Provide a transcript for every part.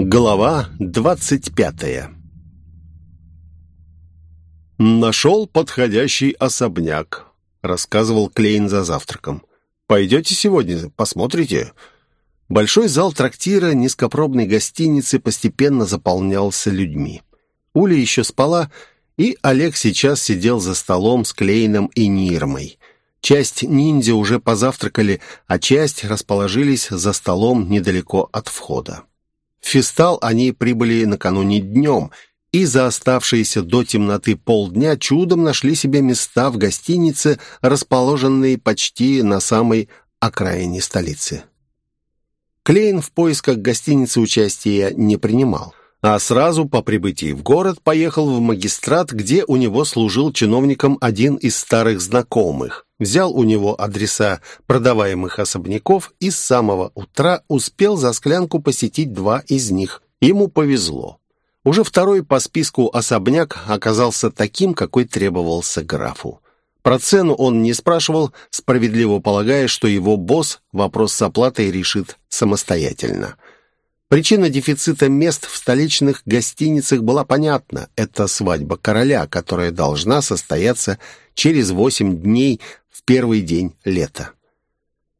Глава двадцать пятая «Нашел подходящий особняк», — рассказывал Клейн за завтраком. «Пойдете сегодня, посмотрите». Большой зал трактира низкопробной гостиницы постепенно заполнялся людьми. Уля еще спала, и Олег сейчас сидел за столом с Клейном и Нирмой. Часть ниндзя уже позавтракали, а часть расположились за столом недалеко от входа. В Фистал они прибыли накануне днем, и за оставшиеся до темноты полдня чудом нашли себе места в гостинице, расположенной почти на самой окраине столицы. Клейн в поисках гостиницы участия не принимал а сразу по прибытии в город поехал в магистрат, где у него служил чиновником один из старых знакомых. Взял у него адреса продаваемых особняков и с самого утра успел за склянку посетить два из них. Ему повезло. Уже второй по списку особняк оказался таким, какой требовался графу. Про цену он не спрашивал, справедливо полагая, что его босс вопрос с оплатой решит самостоятельно. Причина дефицита мест в столичных гостиницах была понятна. Это свадьба короля, которая должна состояться через восемь дней в первый день лета.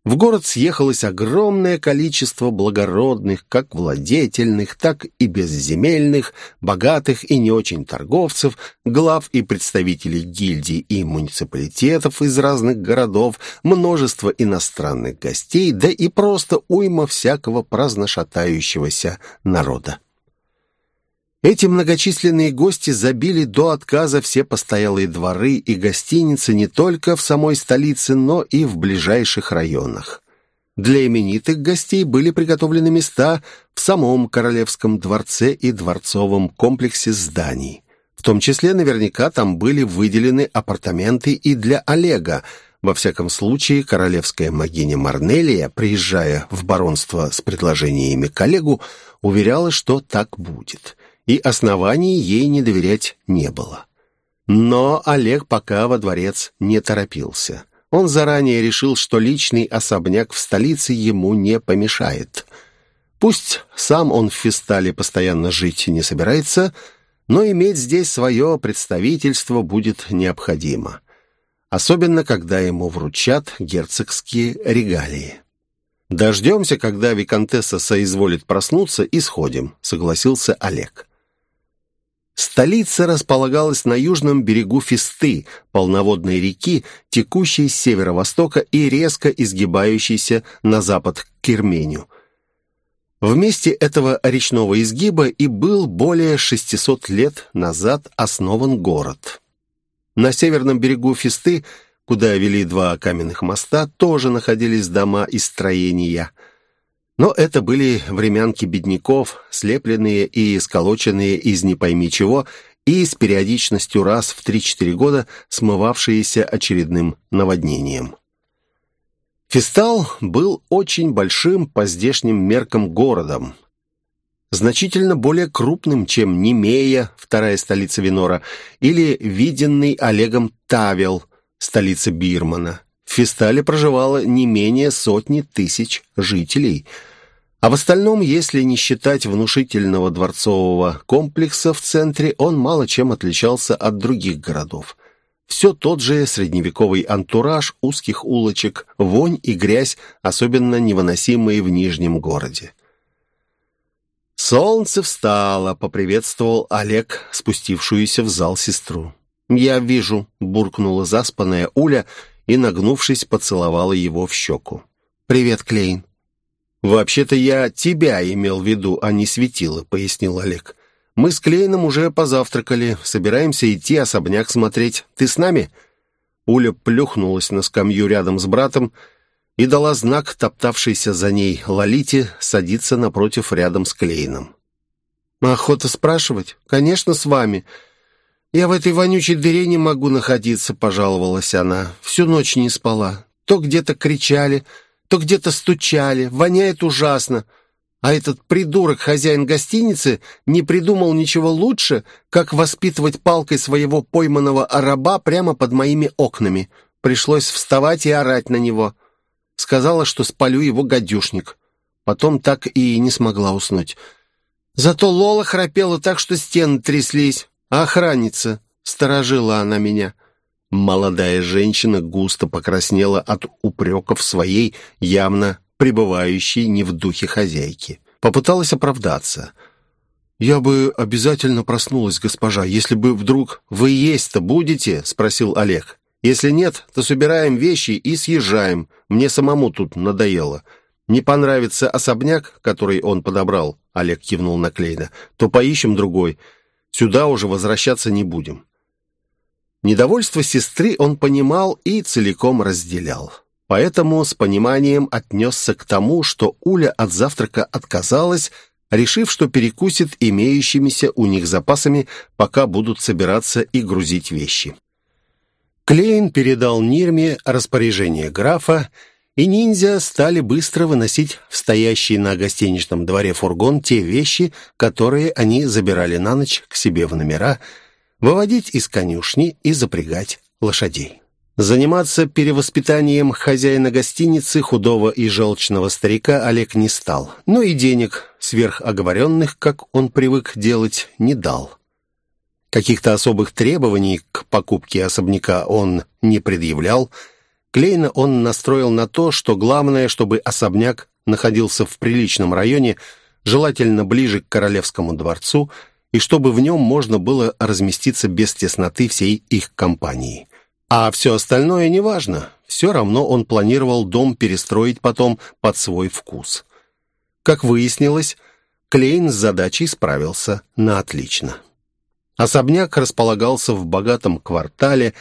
В город съехалось огромное количество благородных, как владетельных, так и безземельных, богатых и не очень торговцев, глав и представителей гильдий и муниципалитетов из разных городов, множество иностранных гостей, да и просто уйма всякого праздношатающегося народа. Эти многочисленные гости забили до отказа все постоялые дворы и гостиницы не только в самой столице, но и в ближайших районах. Для именитых гостей были приготовлены места в самом Королевском дворце и дворцовом комплексе зданий. В том числе наверняка там были выделены апартаменты и для Олега. Во всяком случае, королевская магиня Марнелия, приезжая в баронство с предложениями коллегу, уверяла, что так будет и оснований ей не доверять не было. Но Олег пока во дворец не торопился. Он заранее решил, что личный особняк в столице ему не помешает. Пусть сам он в Фистале постоянно жить не собирается, но иметь здесь свое представительство будет необходимо. Особенно, когда ему вручат герцогские регалии. «Дождемся, когда виконтесса соизволит проснуться, и сходим», — согласился Олег. Столица располагалась на южном берегу Фисты, полноводной реки, текущей с северо-востока и резко изгибающейся на запад к Кирменю. В месте этого речного изгиба и был более 600 лет назад основан город. На северном берегу Фисты, куда вели два каменных моста, тоже находились дома и строения – но это были времянки бедняков, слепленные и сколоченные из не пойми чего, и с периодичностью раз в 3-4 года смывавшиеся очередным наводнением. Фистал был очень большим по здешним меркам городом, значительно более крупным, чем Немея, вторая столица Винора, или виденный Олегом Тавел, столица Бирмана. В Фистале проживало не менее сотни тысяч жителей – а в остальном, если не считать внушительного дворцового комплекса в центре, он мало чем отличался от других городов. Все тот же средневековый антураж узких улочек, вонь и грязь, особенно невыносимые в Нижнем городе. «Солнце встало», — поприветствовал Олег, спустившуюся в зал сестру. «Я вижу», — буркнула заспанная Уля и, нагнувшись, поцеловала его в щеку. «Привет, Клейн». «Вообще-то я тебя имел в виду, а не светила», — пояснил Олег. «Мы с Клейном уже позавтракали, собираемся идти особняк смотреть. Ты с нами?» Уля плюхнулась на скамью рядом с братом и дала знак, топтавшейся за ней Лолите, садиться напротив рядом с Клейном. «Охота спрашивать? Конечно, с вами. Я в этой вонючей дыре не могу находиться», — пожаловалась она. «Всю ночь не спала. То где-то кричали, то где-то стучали, воняет ужасно. А этот придурок, хозяин гостиницы, не придумал ничего лучше, как воспитывать палкой своего пойманного раба прямо под моими окнами. Пришлось вставать и орать на него. Сказала, что спалю его гадюшник. Потом так и не смогла уснуть. Зато Лола храпела так, что стены тряслись, охранница сторожила она меня. Молодая женщина густо покраснела от упреков своей, явно пребывающей не в духе хозяйки. Попыталась оправдаться. «Я бы обязательно проснулась, госпожа, если бы вдруг вы есть-то будете?» — спросил Олег. «Если нет, то собираем вещи и съезжаем. Мне самому тут надоело. Не понравится особняк, который он подобрал?» — Олег кивнул на Клейна. «То поищем другой. Сюда уже возвращаться не будем». Недовольство сестры он понимал и целиком разделял. Поэтому с пониманием отнесся к тому, что Уля от завтрака отказалась, решив, что перекусит имеющимися у них запасами, пока будут собираться и грузить вещи. Клейн передал Нирме распоряжение графа, и ниндзя стали быстро выносить в стоящий на гостиничном дворе фургон те вещи, которые они забирали на ночь к себе в номера, выводить из конюшни и запрягать лошадей. Заниматься перевоспитанием хозяина гостиницы, худого и желчного старика, Олег не стал, но и денег, сверхоговоренных, как он привык делать, не дал. Каких-то особых требований к покупке особняка он не предъявлял. Клейна он настроил на то, что главное, чтобы особняк находился в приличном районе, желательно ближе к Королевскому дворцу, и чтобы в нем можно было разместиться без тесноты всей их компании. А все остальное неважно. Все равно он планировал дом перестроить потом под свой вкус. Как выяснилось, Клейн с задачей справился на отлично. Особняк располагался в богатом квартале,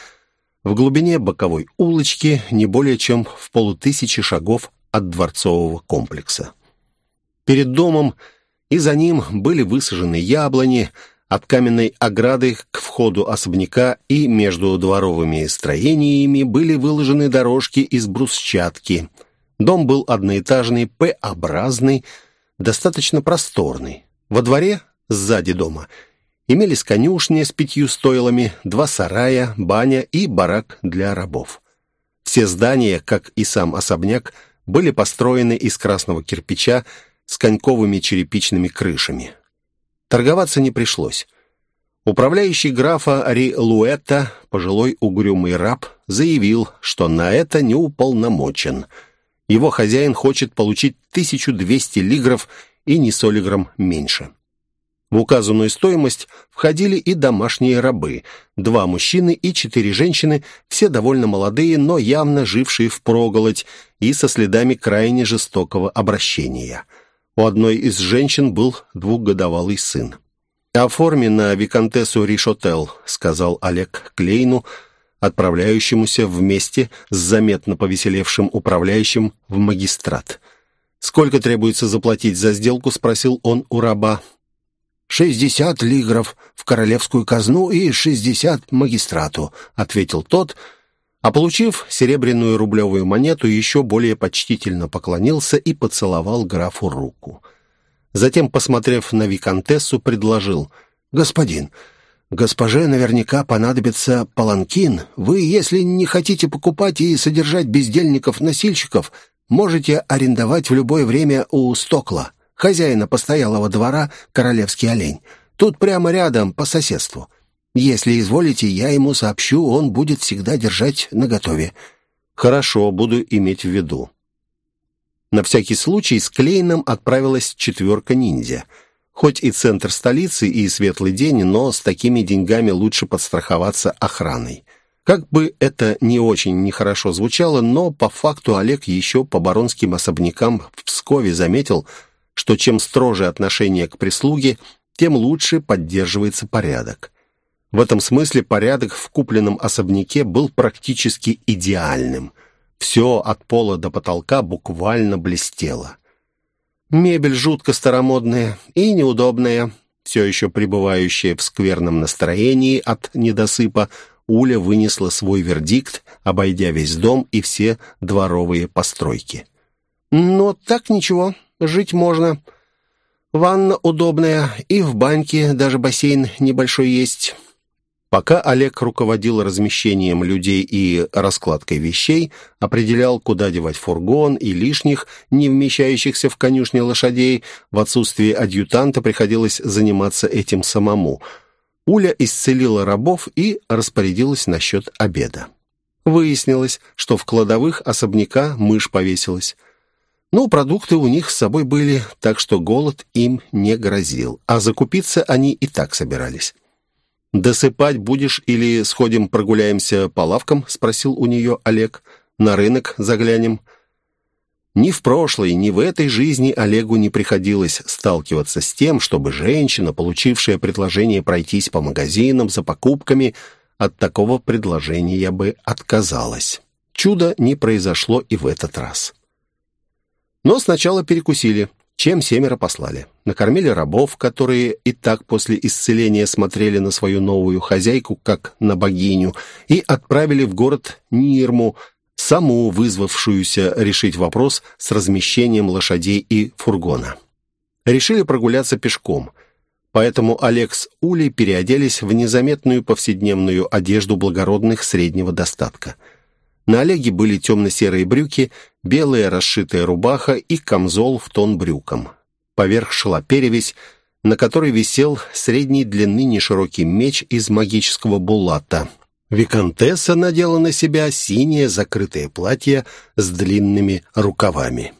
в глубине боковой улочки, не более чем в полутысячи шагов от дворцового комплекса. Перед домом и за ним были высажены яблони, от каменной ограды к входу особняка и между дворовыми строениями были выложены дорожки из брусчатки. Дом был одноэтажный, П-образный, достаточно просторный. Во дворе, сзади дома, имелись конюшня с пятью стойлами, два сарая, баня и барак для рабов. Все здания, как и сам особняк, были построены из красного кирпича с коньковыми черепичными крышами. Торговаться не пришлось. Управляющий графа Ри Луэтта, пожилой угрюмый раб, заявил, что на это не уполномочен. Его хозяин хочет получить 1200 лигров и не солиграм меньше. В указанную стоимость входили и домашние рабы, два мужчины и четыре женщины, все довольно молодые, но явно жившие впроголодь и со следами крайне жестокого обращения – у одной из женщин был двухгодовалый сын. «Оформи на виконтессу Ришотел», — сказал Олег Клейну, отправляющемуся вместе с заметно повеселевшим управляющим в магистрат. «Сколько требуется заплатить за сделку?» — спросил он у раба. «Шестьдесят лигров в королевскую казну и шестьдесят магистрату», — ответил тот, — а получив серебряную рублевую монету, еще более почтительно поклонился и поцеловал графу руку. Затем, посмотрев на виконтессу, предложил «Господин, госпоже наверняка понадобится паланкин. Вы, если не хотите покупать и содержать бездельников-носильщиков, можете арендовать в любое время у Стокла, хозяина постоялого двора «Королевский олень». Тут прямо рядом, по соседству. Если изволите, я ему сообщу, он будет всегда держать наготове». «Хорошо, буду иметь в виду». На всякий случай с Клейном отправилась четверка ниндзя. Хоть и центр столицы, и светлый день, но с такими деньгами лучше подстраховаться охраной. Как бы это не очень нехорошо звучало, но по факту Олег еще по баронским особнякам в Пскове заметил, что чем строже отношение к прислуге, тем лучше поддерживается порядок. В этом смысле порядок в купленном особняке был практически идеальным. Все от пола до потолка буквально блестело. Мебель жутко старомодная и неудобная, все еще пребывающая в скверном настроении от недосыпа, Уля вынесла свой вердикт, обойдя весь дом и все дворовые постройки. «Но так ничего, жить можно. Ванна удобная, и в баньке даже бассейн небольшой есть. Пока Олег руководил размещением людей и раскладкой вещей, определял, куда девать фургон и лишних, не вмещающихся в конюшне лошадей, в отсутствие адъютанта приходилось заниматься этим самому. Уля исцелила рабов и распорядилась насчет обеда. Выяснилось, что в кладовых особняка мышь повесилась. Ну, продукты у них с собой были, так что голод им не грозил, а закупиться они и так собирались. «Досыпать будешь или сходим прогуляемся по лавкам?» — спросил у нее Олег. «На рынок заглянем». Ни в прошлой, ни в этой жизни Олегу не приходилось сталкиваться с тем, чтобы женщина, получившая предложение пройтись по магазинам за покупками, от такого предложения бы отказалась. Чудо не произошло и в этот раз. Но сначала перекусили чем семеро послали. Накормили рабов, которые и так после исцеления смотрели на свою новую хозяйку, как на богиню, и отправили в город Нирму, саму вызвавшуюся решить вопрос с размещением лошадей и фургона. Решили прогуляться пешком, поэтому Олег с Улей переоделись в незаметную повседневную одежду благородных среднего достатка – на Олеге были темно-серые брюки, белая расшитая рубаха и камзол в тон брюкам. Поверх шла перевесь, на которой висел средней длины неширокий меч из магического булата. Викантесса надела на себя синее закрытое платье с длинными рукавами.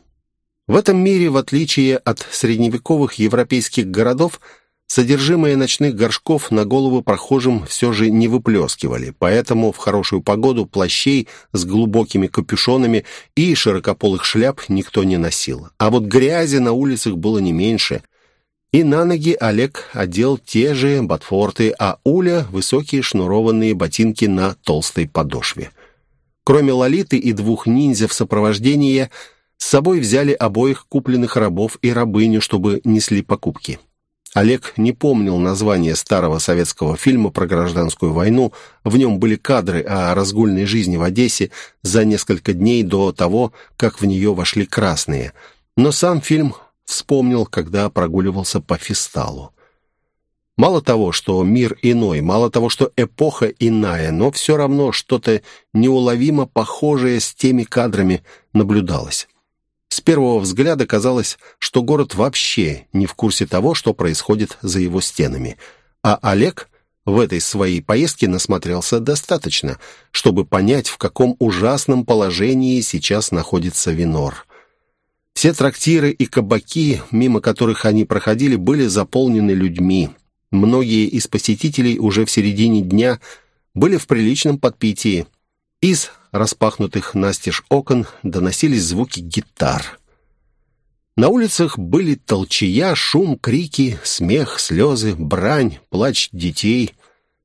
В этом мире, в отличие от средневековых европейских городов, Содержимое ночных горшков на голову прохожим все же не выплескивали, поэтому в хорошую погоду плащей с глубокими капюшонами и широкополых шляп никто не носил. А вот грязи на улицах было не меньше. И на ноги Олег одел те же ботфорты, а Уля — высокие шнурованные ботинки на толстой подошве. Кроме Лолиты и двух ниндзя в сопровождении, с собой взяли обоих купленных рабов и рабыню, чтобы несли покупки. Олег не помнил название старого советского фильма про гражданскую войну. В нем были кадры о разгульной жизни в Одессе за несколько дней до того, как в нее вошли красные. Но сам фильм вспомнил, когда прогуливался по Фисталу. Мало того, что мир иной, мало того, что эпоха иная, но все равно что-то неуловимо похожее с теми кадрами наблюдалось. С первого взгляда казалось, что город вообще не в курсе того, что происходит за его стенами. А Олег в этой своей поездке насмотрелся достаточно, чтобы понять, в каком ужасном положении сейчас находится Винор. Все трактиры и кабаки, мимо которых они проходили, были заполнены людьми. Многие из посетителей уже в середине дня были в приличном подпитии. Из распахнутых настежь окон доносились звуки гитар. На улицах были толчая, шум, крики, смех, слезы, брань, плач детей.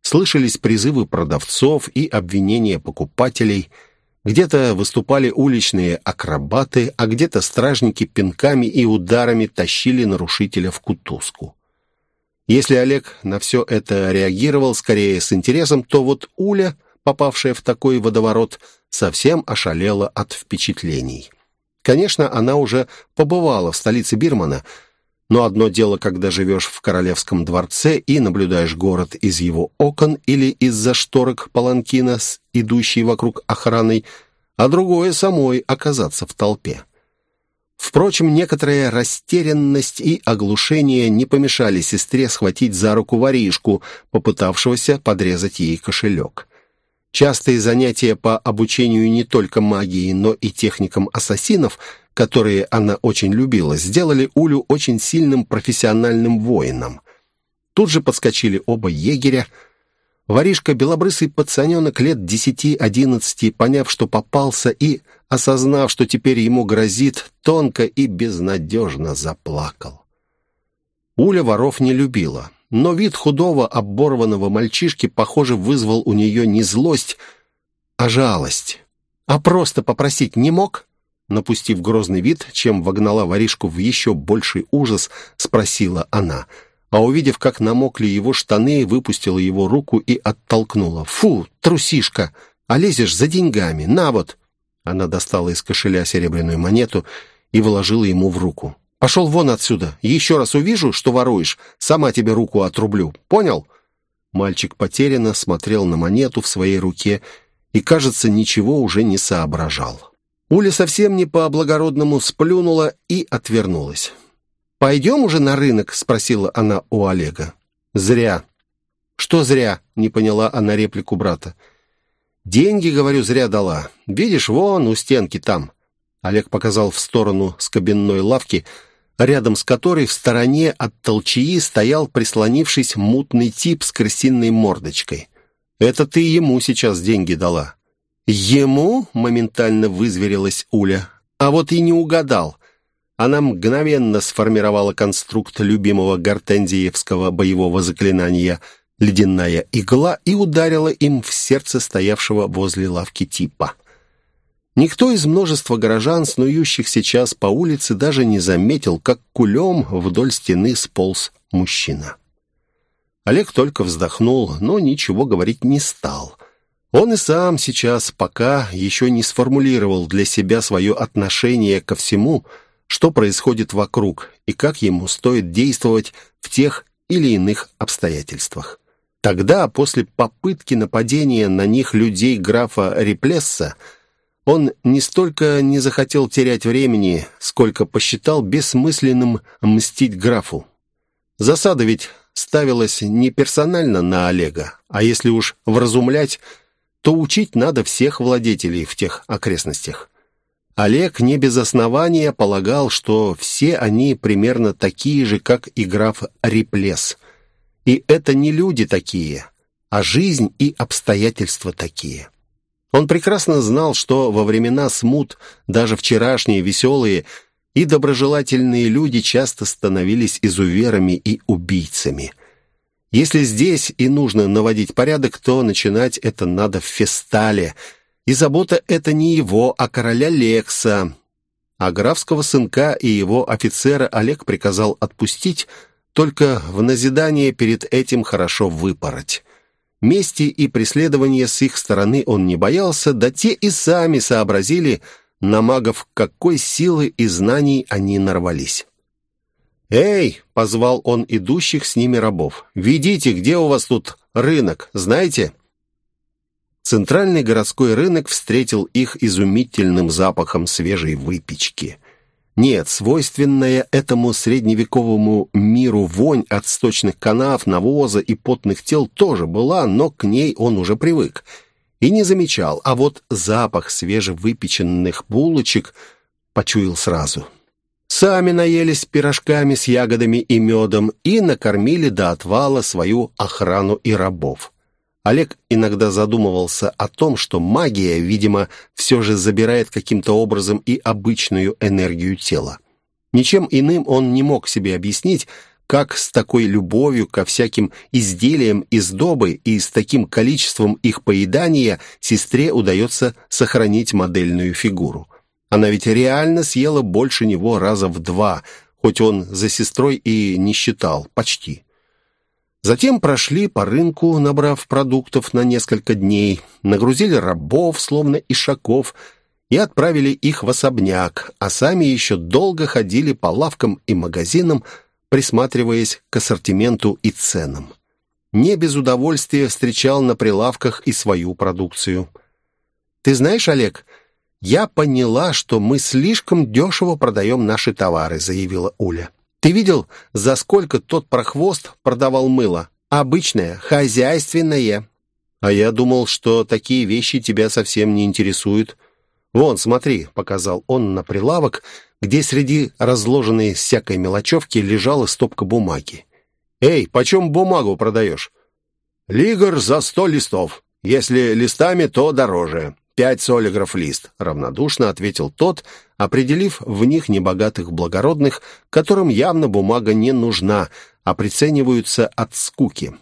Слышались призывы продавцов и обвинения покупателей. Где-то выступали уличные акробаты, а где-то стражники пинками и ударами тащили нарушителя в кутузку. Если Олег на все это реагировал скорее с интересом, то вот Уля попавшая в такой водоворот, совсем ошалела от впечатлений. Конечно, она уже побывала в столице Бирмана, но одно дело, когда живешь в королевском дворце и наблюдаешь город из его окон или из-за шторок паланкина с идущей вокруг охраной, а другое самой оказаться в толпе. Впрочем, некоторая растерянность и оглушение не помешали сестре схватить за руку воришку, попытавшегося подрезать ей кошелек. Частые занятия по обучению не только магии, но и техникам ассасинов, которые она очень любила, сделали Улю очень сильным профессиональным воином. Тут же подскочили оба егеря. Воришка, белобрысый пацаненок лет десяти-одиннадцати, поняв, что попался, и, осознав, что теперь ему грозит, тонко и безнадежно заплакал. Уля воров не любила но вид худого, оборванного мальчишки, похоже, вызвал у нее не злость, а жалость. А просто попросить не мог? Напустив грозный вид, чем вогнала воришку в еще больший ужас, спросила она. А увидев, как намокли его штаны, выпустила его руку и оттолкнула. «Фу, трусишка! А лезешь за деньгами! На вот!» Она достала из кошеля серебряную монету и вложила ему в руку. Пошел вон отсюда. Еще раз увижу, что воруешь, сама тебе руку отрублю. Понял?» Мальчик потерянно смотрел на монету в своей руке и, кажется, ничего уже не соображал. Уля совсем не по-благородному сплюнула и отвернулась. «Пойдем уже на рынок?» — спросила она у Олега. «Зря». «Что зря?» — не поняла она реплику брата. «Деньги, говорю, зря дала. Видишь, вон у стенки там». Олег показал в сторону с кабинной лавки, рядом с которой в стороне от толчаи стоял прислонившись мутный тип с крысиной мордочкой. «Это ты ему сейчас деньги дала». «Ему?» — моментально вызверилась Уля. «А вот и не угадал». Она мгновенно сформировала конструкт любимого гортензиевского боевого заклинания «Ледяная игла» и ударила им в сердце стоявшего возле лавки типа. Никто из множества горожан, снующих сейчас по улице, даже не заметил, как кулем вдоль стены сполз мужчина. Олег только вздохнул, но ничего говорить не стал. Он и сам сейчас пока еще не сформулировал для себя свое отношение ко всему, что происходит вокруг и как ему стоит действовать в тех или иных обстоятельствах. Тогда, после попытки нападения на них людей графа Реплесса, он не столько не захотел терять времени, сколько посчитал бессмысленным мстить графу. Засада ведь ставилась не персонально на Олега, а если уж вразумлять, то учить надо всех владетелей в тех окрестностях. Олег не без основания полагал, что все они примерно такие же, как и граф Реплес. И это не люди такие, а жизнь и обстоятельства такие. Он прекрасно знал, что во времена смут даже вчерашние веселые и доброжелательные люди часто становились изуверами и убийцами. Если здесь и нужно наводить порядок, то начинать это надо в Фестале. И забота это не его, а короля Лекса. А графского сынка и его офицера Олег приказал отпустить, только в назидание перед этим хорошо выпороть. Мести и преследования с их стороны он не боялся, да те и сами сообразили, на магов какой силы и знаний они нарвались. «Эй!» — позвал он идущих с ними рабов. «Ведите, где у вас тут рынок, знаете?» Центральный городской рынок встретил их изумительным запахом свежей выпечки. Нет, свойственная этому средневековому миру вонь от сточных канав, навоза и потных тел тоже была, но к ней он уже привык и не замечал, а вот запах свежевыпеченных булочек почуял сразу. Сами наелись пирожками с ягодами и медом и накормили до отвала свою охрану и рабов. Олег иногда задумывался о том, что магия, видимо, все же забирает каким-то образом и обычную энергию тела. Ничем иным он не мог себе объяснить, как с такой любовью ко всяким изделиям из добы и с таким количеством их поедания сестре удается сохранить модельную фигуру. Она ведь реально съела больше него раза в два, хоть он за сестрой и не считал, почти. Затем прошли по рынку, набрав продуктов на несколько дней, нагрузили рабов, словно ишаков, и отправили их в особняк, а сами еще долго ходили по лавкам и магазинам, присматриваясь к ассортименту и ценам. Не без удовольствия встречал на прилавках и свою продукцию. «Ты знаешь, Олег, я поняла, что мы слишком дешево продаем наши товары», заявила Уля. Ты видел, за сколько тот прохвост продавал мыло? Обычное, хозяйственное. А я думал, что такие вещи тебя совсем не интересуют. Вон, смотри, показал он на прилавок, где среди разложенной всякой мелочевки лежала стопка бумаги. «Эй, почем бумагу продаешь?» «Лигр за сто листов. Если листами, то дороже. «Пять солигров лист», — равнодушно ответил тот, определив в них небогатых благородных, которым явно бумага не нужна, а прицениваются от скуки.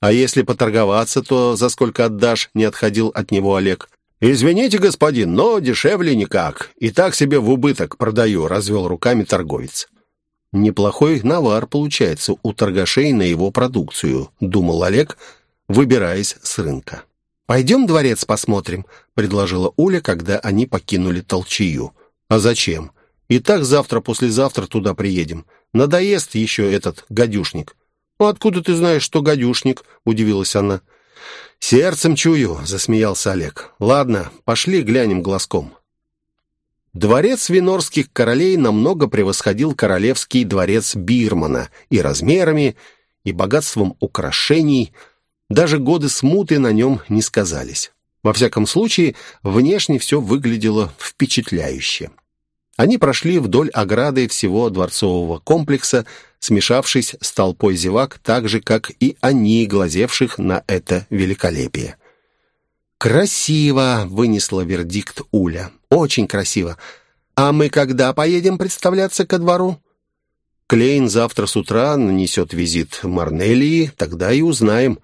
«А если поторговаться, то за сколько отдашь?» — не отходил от него Олег. «Извините, господин, но дешевле никак. И так себе в убыток продаю», — развел руками торговец. «Неплохой навар получается у торгашей на его продукцию», — думал Олег, выбираясь с рынка. «Пойдем дворец посмотрим», — предложила Уля, когда они покинули толчию. «А зачем? И так завтра-послезавтра туда приедем. Надоест еще этот гадюшник. «Ну, откуда ты знаешь, что гадюшник?» — удивилась она. «Сердцем чую», — засмеялся Олег. «Ладно, пошли глянем глазком». Дворец винорских королей намного превосходил королевский дворец Бирмана и размерами, и богатством украшений. Даже годы смуты на нем не сказались. Во всяком случае, внешне все выглядело впечатляюще. Они прошли вдоль ограды всего дворцового комплекса, смешавшись с толпой зевак, так же, как и они, глазевших на это великолепие. «Красиво!» — вынесла вердикт Уля. «Очень красиво. А мы когда поедем представляться ко двору?» «Клейн завтра с утра нанесет визит Марнелии, тогда и узнаем.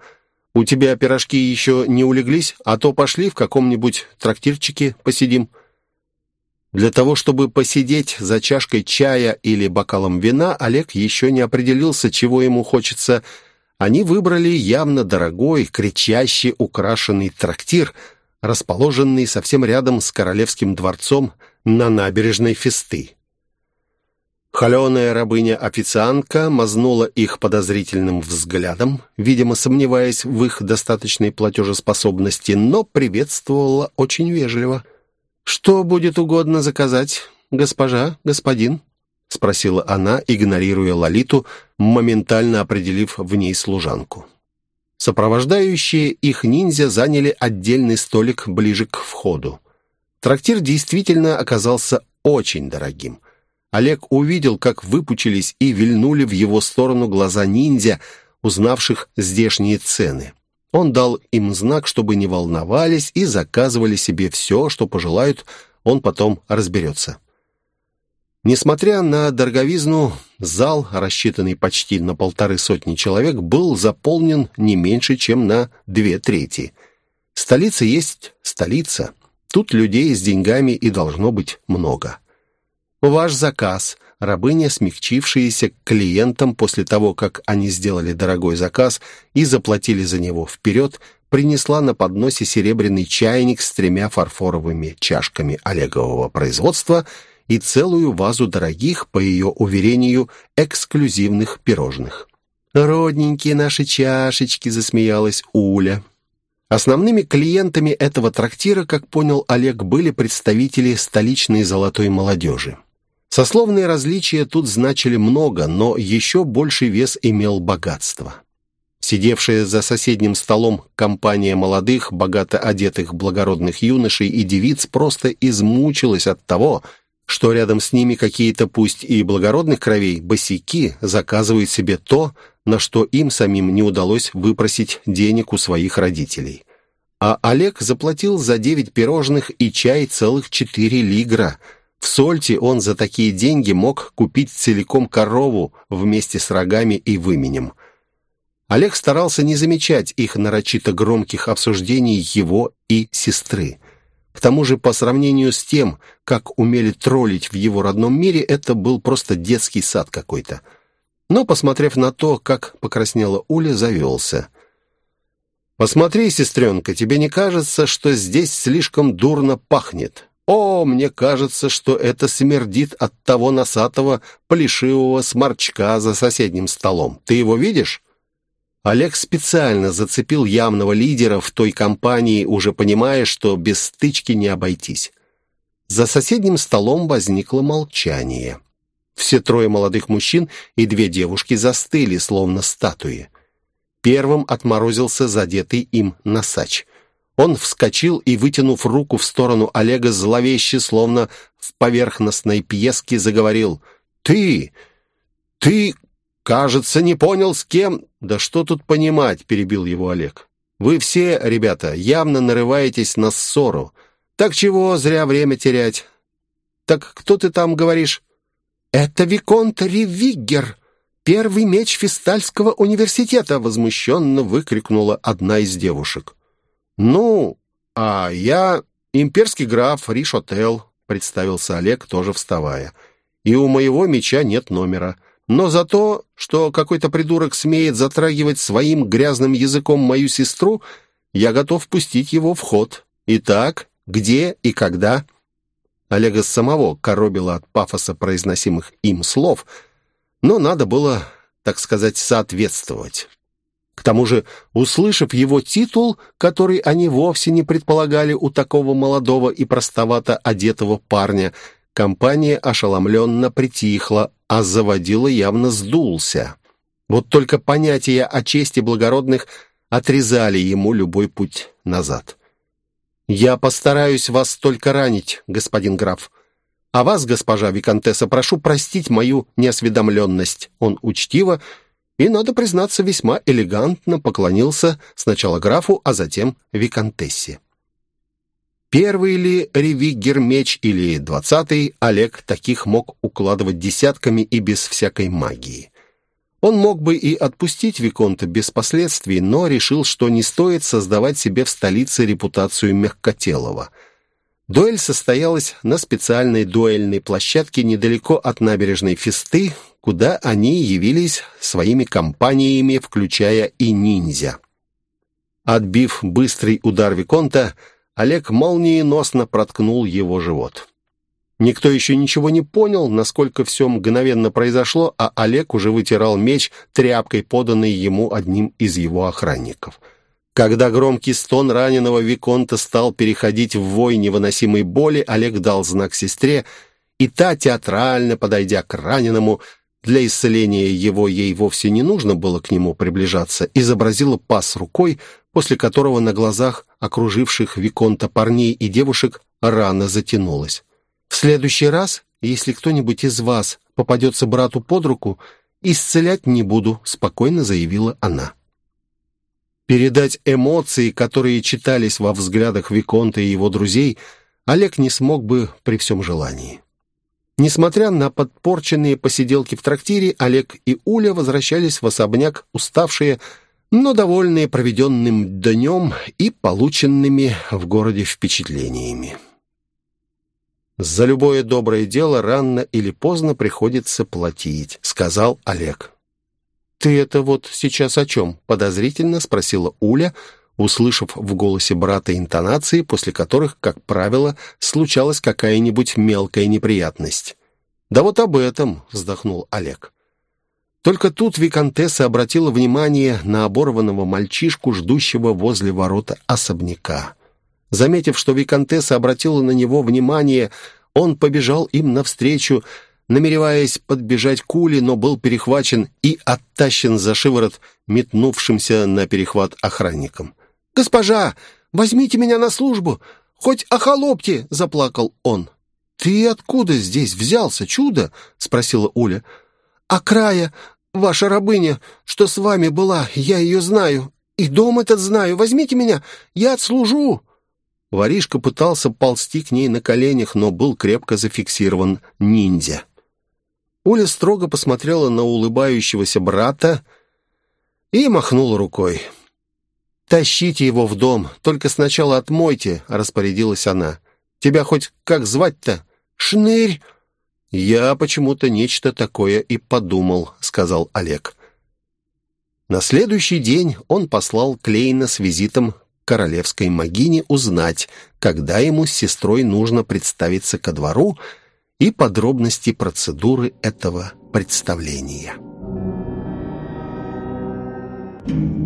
У тебя пирожки еще не улеглись, а то пошли в каком-нибудь трактирчике посидим». Для того, чтобы посидеть за чашкой чая или бокалом вина, Олег еще не определился, чего ему хочется – они выбрали явно дорогой, кричащий, украшенный трактир, расположенный совсем рядом с королевским дворцом на набережной Фесты. Холеная рабыня-официантка мазнула их подозрительным взглядом, видимо, сомневаясь в их достаточной платежеспособности, но приветствовала очень вежливо. «Что будет угодно заказать, госпожа, господин?» — спросила она, игнорируя Лолиту, моментально определив в ней служанку. Сопровождающие их ниндзя заняли отдельный столик ближе к входу. Трактир действительно оказался очень дорогим. Олег увидел, как выпучились и вильнули в его сторону глаза ниндзя, узнавших здешние цены. Он дал им знак, чтобы не волновались и заказывали себе все, что пожелают, он потом разберется. Несмотря на дороговизну, зал, рассчитанный почти на полторы сотни человек, был заполнен не меньше, чем на две трети. Столица есть столица. Тут людей с деньгами и должно быть много. Ваш заказ. Рабыня, смягчившаяся к клиентам после того, как они сделали дорогой заказ и заплатили за него вперед, принесла на подносе серебряный чайник с тремя фарфоровыми чашками Олегового производства – и целую вазу дорогих, по ее уверению, эксклюзивных пирожных. «Родненькие наши чашечки!» — засмеялась Уля. Основными клиентами этого трактира, как понял Олег, были представители столичной золотой молодежи. Сословные различия тут значили много, но еще больший вес имел богатство. Сидевшая за соседним столом компания молодых, богато одетых благородных юношей и девиц просто измучилась от того, что рядом с ними какие-то, пусть и благородных кровей, босики заказывают себе то, на что им самим не удалось выпросить денег у своих родителей. А Олег заплатил за девять пирожных и чай целых четыре лигра. В Сольте он за такие деньги мог купить целиком корову вместе с рогами и выменем. Олег старался не замечать их нарочито громких обсуждений его и сестры. К тому же, по сравнению с тем, как умели троллить в его родном мире, это был просто детский сад какой-то. Но, посмотрев на то, как покраснела Уля, завелся. «Посмотри, сестренка, тебе не кажется, что здесь слишком дурно пахнет? О, мне кажется, что это смердит от того носатого плешивого сморчка за соседним столом. Ты его видишь?» Олег специально зацепил явного лидера в той компании, уже понимая, что без стычки не обойтись. За соседним столом возникло молчание. Все трое молодых мужчин и две девушки застыли, словно статуи. Первым отморозился задетый им носач. Он вскочил и, вытянув руку в сторону Олега зловеще, словно в поверхностной пьеске, заговорил «Ты! Ты «Кажется, не понял, с кем...» «Да что тут понимать?» — перебил его Олег. «Вы все, ребята, явно нарываетесь на ссору. Так чего зря время терять?» «Так кто ты там говоришь?» «Это Виконт Ривиггер, первый меч Фистальского университета!» — возмущенно выкрикнула одна из девушек. «Ну, а я имперский граф Ришотел», — представился Олег, тоже вставая. «И у моего меча нет номера». Но за то, что какой-то придурок смеет затрагивать своим грязным языком мою сестру, я готов пустить его в ход. Итак, где и когда?» Олега самого коробило от пафоса произносимых им слов, но надо было так сказать, соответствовать. К тому же, услышав его титул, который они вовсе не предполагали у такого молодого и простовато одетого парня, компания ошеломленно притихла, а заводила явно сдулся. Вот только понятия о чести благородных отрезали ему любой путь назад. «Я постараюсь вас только ранить, господин граф. А вас, госпожа Викантесса, прошу простить мою неосведомленность». Он учтиво и, надо признаться, весьма элегантно поклонился сначала графу, а затем виконтессе. Первый ли ревигер меч или двадцатый, Олег таких мог укладывать десятками и без всякой магии. Он мог бы и отпустить Виконта без последствий, но решил, что не стоит создавать себе в столице репутацию мягкотелого. Дуэль состоялась на специальной дуэльной площадке недалеко от набережной Фисты, куда они явились своими компаниями, включая и ниндзя. Отбив быстрый удар Виконта, Олег молниеносно проткнул его живот. Никто еще ничего не понял, насколько все мгновенно произошло, а Олег уже вытирал меч тряпкой, поданной ему одним из его охранников. Когда громкий стон раненого Виконта стал переходить в вой невыносимой боли, Олег дал знак сестре, и та, театрально подойдя к раненому, для исцеления его ей вовсе не нужно было к нему приближаться, изобразила пас рукой, после которого на глазах окруживших Виконта парней и девушек рана затянулась. «В следующий раз, если кто-нибудь из вас попадется брату под руку, исцелять не буду», — спокойно заявила она. Передать эмоции, которые читались во взглядах Виконта и его друзей, Олег не смог бы при всем желании. Несмотря на подпорченные посиделки в трактире, Олег и Уля возвращались в особняк, уставшие, но довольные проведенным днем и полученными в городе впечатлениями. «За любое доброе дело рано или поздно приходится платить», — сказал Олег. «Ты это вот сейчас о чем?» — подозрительно спросила Уля, услышав в голосе брата интонации, после которых, как правило, случалась какая-нибудь мелкая неприятность. «Да вот об этом», — вздохнул Олег. Только тут Викантесса обратила внимание на оборванного мальчишку, ждущего возле ворота особняка. Заметив, что Викантесса обратила на него внимание, он побежал им навстречу, намереваясь подбежать к Уле, но был перехвачен и оттащен за шиворот метнувшимся на перехват охранником. «Госпожа, возьмите меня на службу! Хоть охолопьте!» — заплакал он. «Ты откуда здесь взялся, чудо?» — спросила Уля. «А края, ваша рабыня, что с вами была, я ее знаю. И дом этот знаю. Возьмите меня, я отслужу!» Воришка пытался ползти к ней на коленях, но был крепко зафиксирован ниндзя. Уля строго посмотрела на улыбающегося брата и махнула рукой. «Тащите его в дом, только сначала отмойте», — распорядилась она. «Тебя хоть как звать-то?» «Шнырь!» «Я почему-то нечто такое и подумал», — сказал Олег. На следующий день он послал Клейна с визитом королевской могине узнать, когда ему с сестрой нужно представиться ко двору и подробности процедуры этого представления. Thank you.